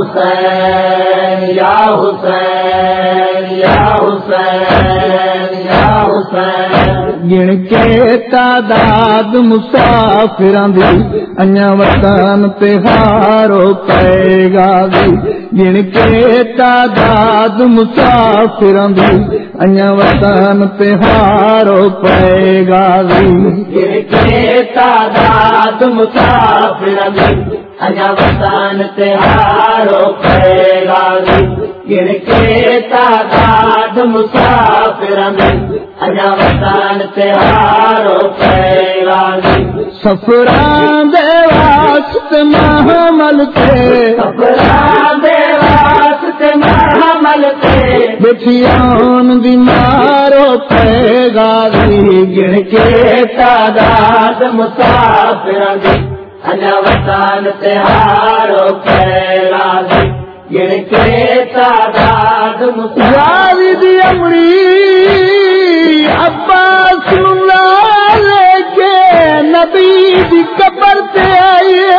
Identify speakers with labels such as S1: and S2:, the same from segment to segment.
S1: حسین یا حسین یا حسین یا حسین۔
S2: گن کے تعداد مسافر دی ایا وطن تہارو پے گا دی۔ گن کے تعداد مسافر دی ایا وطن تہارو پے گا دی۔
S1: کے تعداد مسافر وطن تہارو پے گا گر کے تعداد مسافر اجا وطن تہارو پے گا
S2: سفران دے واسطے محمل تے۔
S1: سفران دے واسطے محمل تے۔
S2: بچیان دی مارو پے گا
S1: گر کے تعداد مسافر وطن تہارو پے گا گر کے تعداد مسافر
S2: امری عباس اللہ لے کے نبی دی قبر پہ آئیے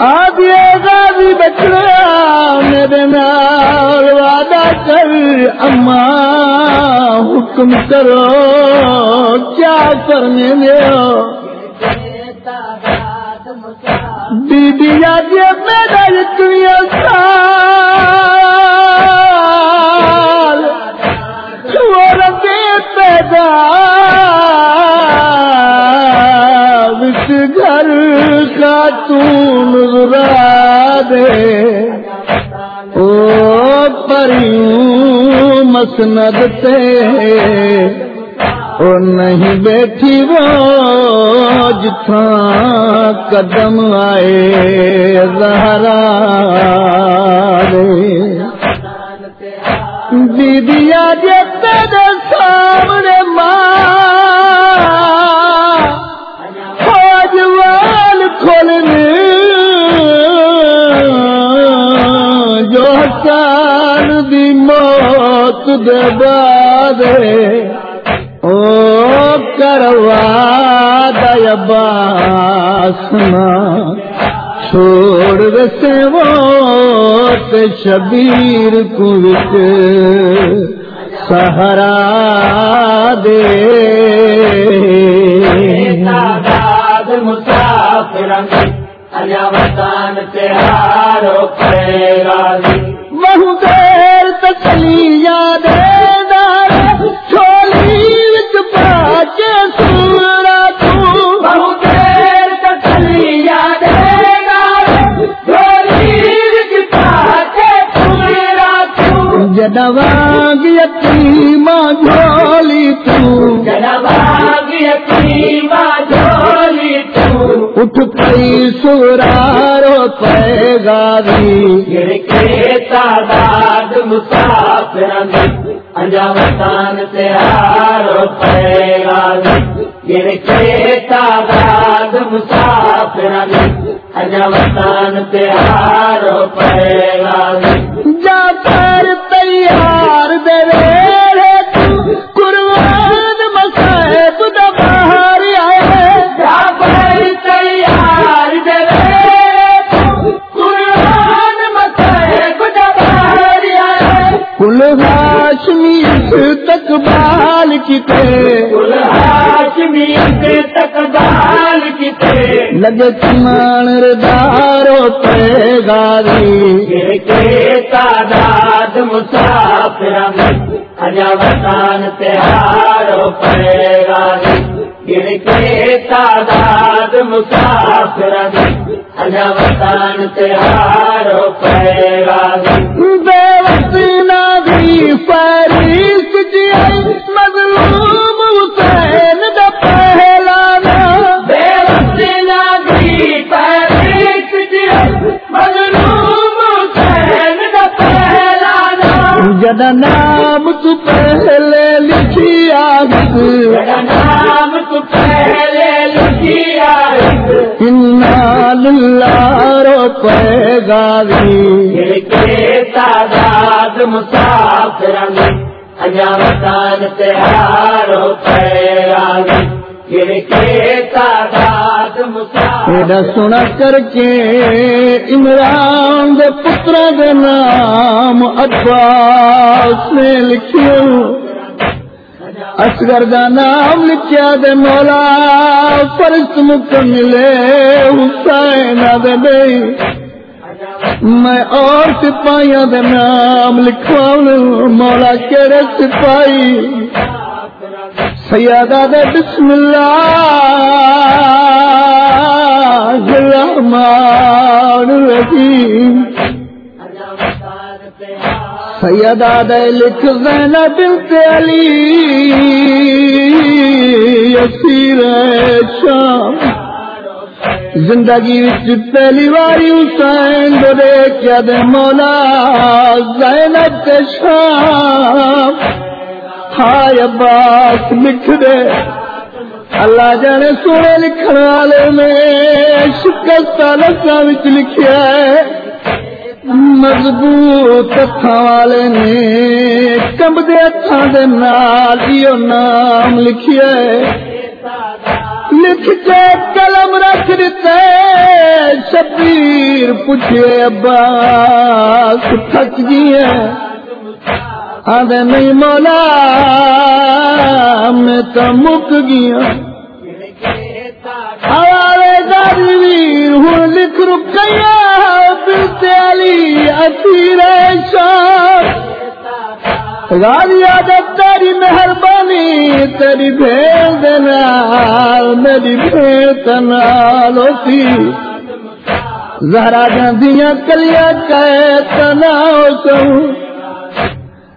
S2: آدھی غازی بچڑا میرے نال وعدہ کر اما حکم کرو کیا کرنے دو بی بی آج میرا اتنی سال چور کے پیدا وش گھر کا تون نظرا دے۔ او پریوں مسند تے۔ او نہیں بیٹھی وہ جتھا قدم آئے زہرا دے۔ بیبیا سامنے ماں۔ فوج کھولنے۔ جو حسان دی موت دے بادے او کروا دیا باسنا۔ چھوڑ ویسے وہ شبیر وچ سہارا دے۔
S1: مسافر وطن تہارو گا
S2: بہو دیر یاد دار تو جدواگ یتیماں جھولی تو
S1: یتیما جھولی تو
S2: اٹھ پئی سورارو پے گاری
S1: گر کے تعداد مسافر اجا وطن تہارو پے گا گر کے تعداد مسافر اجا وطن تہارو پے گا
S2: لگے چمان ردارو پے گاری
S1: کے تعداد مسافر اجا وطن تہارو گا گر کے تعداد مسافر اجا وطن تہارو گا
S2: بے وسینا بھی فریس جد نام تو پہلے لکھی آگ
S1: میرا نام تو پہلے لکھیا
S2: لارو پے گاری
S1: گر کے تعداد مسافر اجا وطن تہارو پیرا گر کے
S2: کر کے عمران دے پترا دے نام عباس نے لکھیو۔ اصغر دا نام لکھیا دے مولا، فرشت مکملے حسین دے بے میں اور سپاہیاں دے نام لکھواؤں، مولا کیڑے سپاہی؟ سیادہ دے بسم اللہ الرحمن الرحیم۔ سیدہ دے لکھ زینب بنت علی یسیر شام۔ زندگی وچ پہلی واری حسین دے دیکھیا دے مولا زینب تے شام۔ ہائے عباس لکھ دے۔ اللہ جانے سونے لکھن والے میں شکست لفظاں وچ لکھیا ہے۔ مضبوط ہاتھاں والے نے کمبدے ہاتھاں دے نال ایو نام لکھیا ہے۔ لکھ کے قلم رکھ دیتے شبیر پوچھے عباس، تھک گئی ہے آدھے نہیں مولا، میں تو مک گیا۔ ہمارے دادی ہوں لکھ رکیا بلتے علی اسیر شام غازی عادت تیری مہربانی، تیری بھیڑ دینا میری بھیڑ تنال ہوتی۔ زہرا جاندیاں کلیاں کہے تناؤ سہوں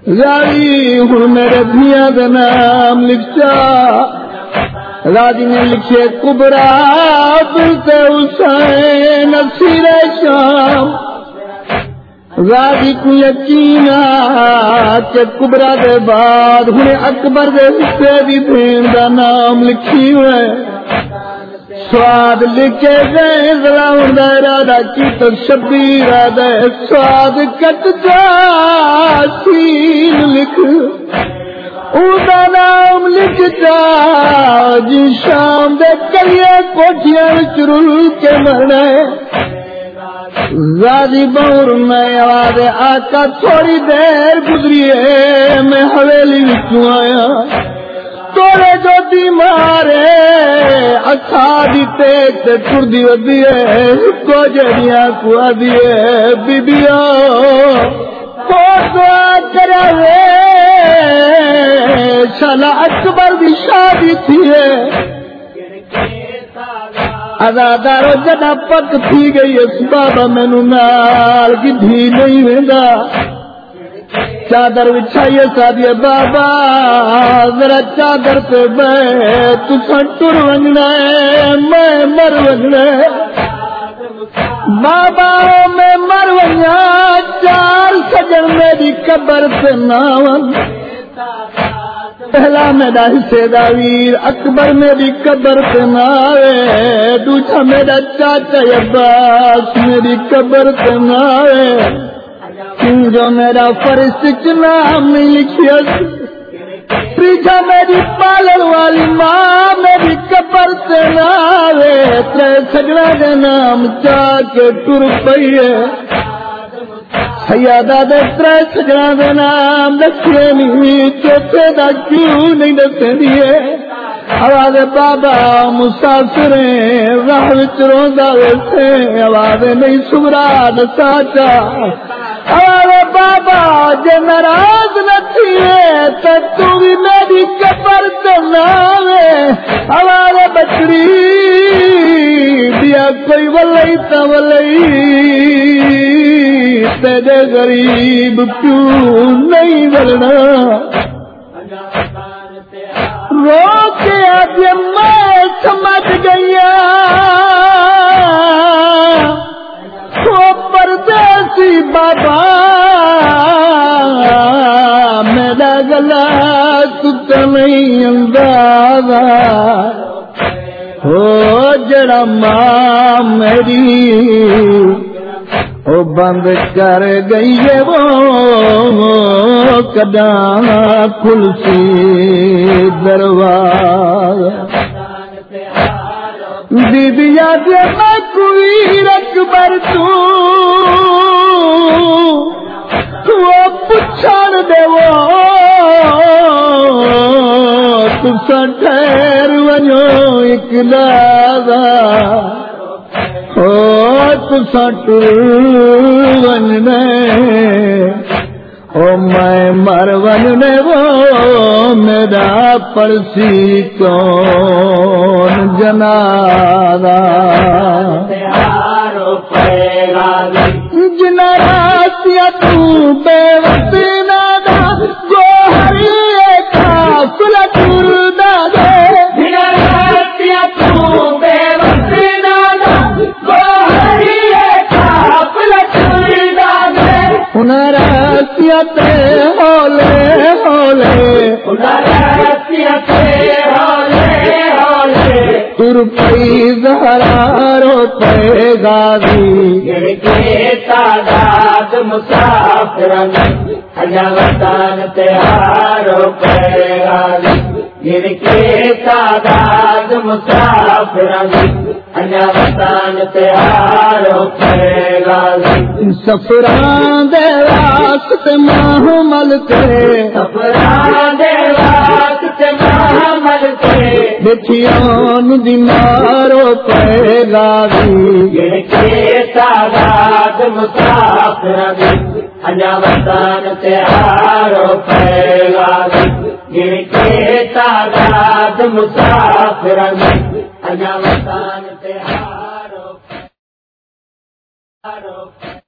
S2: راجی ہوں میرے دیا کا نام لکھا راجی نے لکھے کبرا، بلتے حسین سیر شام۔ راجی کو یقین کہ کبرا دے بعد ہوں اکبر دے حصے بھی بھین کا نام لکھی ہوئے۔ سواد لکھے گئے راؤن ارادہ کی تو شبیر دے۔ سواد کٹ جا، سین لکھ۔ اوندا نام لکھ جا جی شام دے کلیے کوٹیاں وچ رل کے مرنا زادی بور میں آواز آقا تھوڑی دیر گزری ہے میں حویلی وچوں آیا۔ توڑے جو اچھا دی مارے اکھا دی تے ٹر دی ودی ہے کو جڑیاں کو دی ہے بیبیو کو دعا کرے شلا اکبر دی شادی تھی ہے۔ ادادارو جدا پک تھی گئی، اس بابا مینو نال کی دھی نہیں ویندا۔ چادر بچھائیے سادیے بابا، ذرا چادر پہ بے تو ٹر ونجنا ہے، میں مر ونجنا ہے۔ بابا، میں مر ونجا چار سجن میری قبر پہ ناون پہلا میرا حصے دا ویر اکبر میری قبر پہ ناوے دوسرا میرا چاچا عباس میری قبر پہ ناوے جو میرا فرشت نام نہیں لکھیا پیچھا میری پالن والی ماں میری قبر سے ناوے۔ ترے سجنا کے نام چاہ کے ٹر پئی سیادہ دے ترے سجنا کے نام دسے نہیں چوتھے دا کیوں نہیں دسے دیے آواز بابا مسافر راہ وچ روندا ویسے آواز نہیں سمرا دساچا آواز بابا جے ناراض نہ تھیے تے تو بھی میری قبر تے ناوے آواز بچڑی دیا کوئی ولئی تا ولئی تیرے غریب کیوں نہیں بلنا رو کے آج میں سمجھ گیا ہاں۔ بابا، میرا گلا نہیں اندازہ۔ ہو جڑا ماں میری وہ بند کر گئی ہے وہ کدا کھلسی دروازہ۔ دیدیا دے میں کوئی اکبر تو۔ پچھڑ تسا ٹھہر ونو ایک دادا او تسا ٹر او میں مر وننے وہ میرا پرسی کون جنادا
S1: تیارو
S2: جنا راسیا تو بے وقتی نادا گوہری ایکا کلا تردا دے۔
S1: بنا راتیا تو بے دے۔
S2: راسیا تے ہولے ہولے تر پئی زہرا رو تے گاوی
S1: کے تعداد مسافرن اجا وطن پیغالی گر کے تعداد مسافرن اجا وطن تیارو پیغالی
S2: سفران دے واسطے ماہ مل کے
S1: سفران دے واسطے محمد کے
S2: بچیان دی مارو پے گاوی
S1: گر کے تعداد مسافرن اجا وطن تیارو پیغالی گر کے تعداد مسافرن وطن